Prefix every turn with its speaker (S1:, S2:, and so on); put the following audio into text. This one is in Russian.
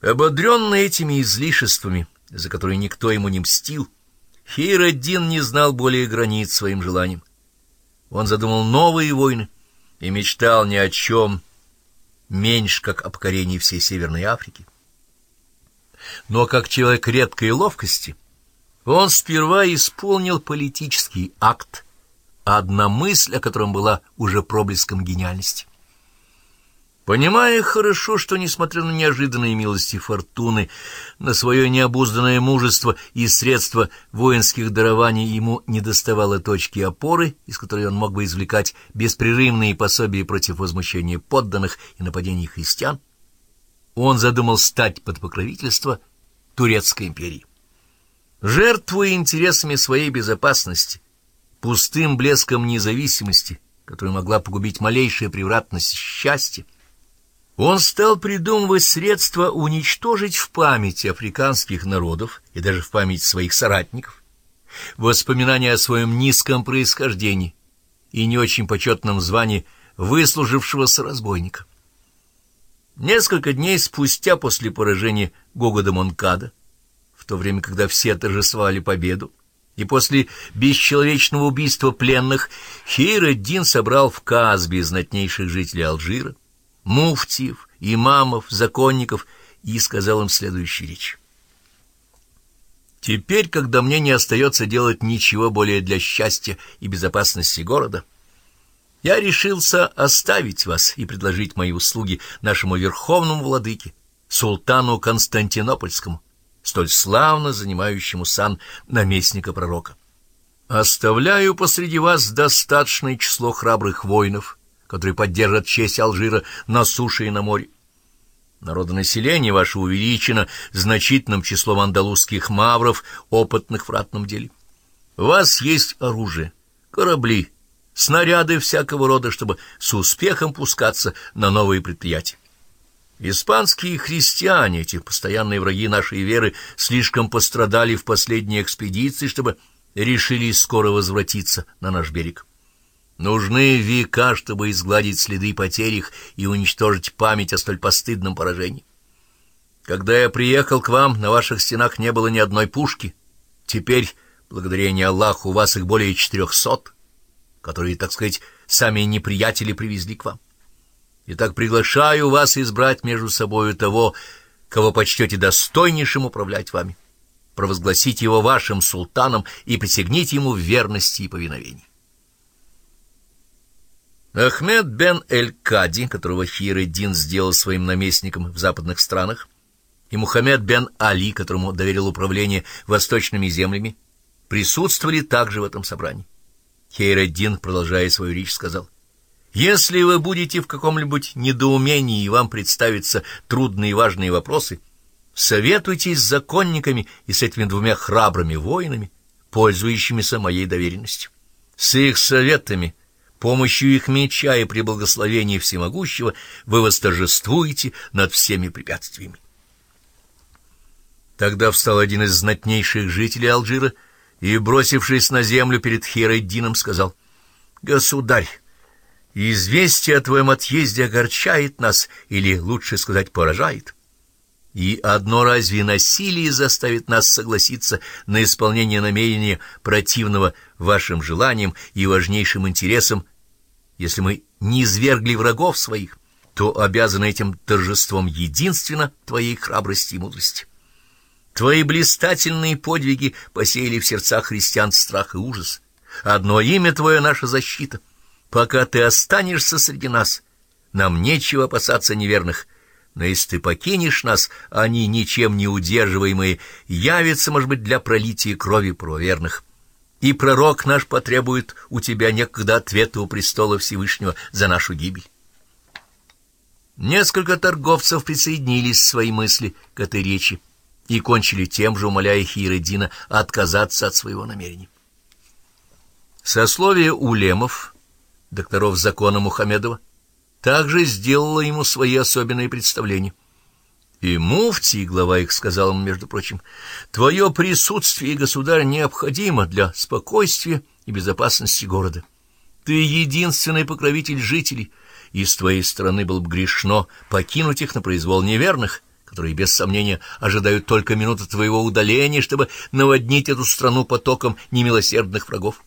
S1: Ободренный этими излишествами, за которые никто ему не мстил, Хейраддин не знал более границ своим желаниям. Он задумал новые войны и мечтал ни о чем меньше, как о покорении всей Северной Африки. Но как человек редкой ловкости, он сперва исполнил политический акт, одна мысль о котором была уже проблеском гениальности. Понимая хорошо, что, несмотря на неожиданные милости фортуны, на свое необузданное мужество и средства воинских дарований ему не доставало точки опоры, из которой он мог бы извлекать беспрерывные пособия против возмущения подданных и нападений христиан, он задумал стать под покровительство Турецкой империи. Жертвуя интересами своей безопасности, пустым блеском независимости, которая могла погубить малейшая превратность счастья, он стал придумывать средства уничтожить в памяти африканских народов и даже в память своих соратников воспоминания о своем низком происхождении и не очень почетном звании выслужившегося разбойника. Несколько дней спустя после поражения Гогода Монкада, в то время, когда все торжествовали победу, и после бесчеловечного убийства пленных, Хейреддин собрал в Казбе знатнейших жителей Алжира, муфтиев, имамов, законников и сказал им следующую речь. «Теперь, когда мне не остается делать ничего более для счастья и безопасности города, я решился оставить вас и предложить мои услуги нашему верховному владыке, султану Константинопольскому, столь славно занимающему сан наместника пророка. Оставляю посреди вас достаточное число храбрых воинов, которые поддержат честь Алжира на суше и на море. Народонаселение ваше увеличено значительным числом андалузских мавров, опытных в ратном деле. У вас есть оружие, корабли, снаряды всякого рода, чтобы с успехом пускаться на новые предприятия. Испанские христиане, эти постоянные враги нашей веры, слишком пострадали в последней экспедиции, чтобы решили скоро возвратиться на наш берег. Нужны века, чтобы изгладить следы потерь и уничтожить память о столь постыдном поражении. Когда я приехал к вам, на ваших стенах не было ни одной пушки. Теперь, благодарение Аллаху, у вас их более четырехсот, которые, так сказать, сами неприятели привезли к вам. Итак, приглашаю вас избрать между собою того, кого почтете достойнейшим управлять вами. Провозгласите его вашим султаном и присягните ему в верности и повиновении. Ахмед бен Эль-Кади, которого Хир-Эддин сделал своим наместником в западных странах, и Мухаммед бен Али, которому доверил управление восточными землями, присутствовали также в этом собрании. Хейреддин, продолжая свою речь, сказал, «Если вы будете в каком-нибудь недоумении и вам представятся трудные и важные вопросы, советуйтесь с законниками и с этими двумя храбрыми воинами, пользующимися моей доверенностью. С их советами Помощью их меча и при благословении всемогущего вы восторжествуете над всеми препятствиями. Тогда встал один из знатнейших жителей Алжира и, бросившись на землю перед Херайдином, сказал, «Государь, известие о твоем отъезде огорчает нас, или, лучше сказать, поражает. И одно разве насилие заставит нас согласиться на исполнение намерения противного вашим желаниям и важнейшим интересам если мы не извергли врагов своих, то обязаны этим торжеством единственно твоей храбрости и мудрости. Твои блистательные подвиги посеяли в сердцах христиан страх и ужас. Одно имя твое — наша защита. Пока ты останешься среди нас, нам нечего опасаться неверных. Но если ты покинешь нас, они, ничем не удерживаемые, явятся, может быть, для пролития крови правоверных и пророк наш потребует у тебя некогда ответа у престола Всевышнего за нашу гибель. Несколько торговцев присоединились свои мысли к этой речи и кончили тем же, умоляя Хиреддина отказаться от своего намерения. Сословие улемов, докторов закона Мухаммедова, также сделало ему свои особенные представления. И муфтий, глава их, сказал ему, между прочим, «Твое присутствие, государь, необходимо для спокойствия и безопасности города. Ты единственный покровитель жителей, и с твоей стороны было бы грешно покинуть их на произвол неверных, которые, без сомнения, ожидают только минуты твоего удаления, чтобы наводнить эту страну потоком немилосердных врагов.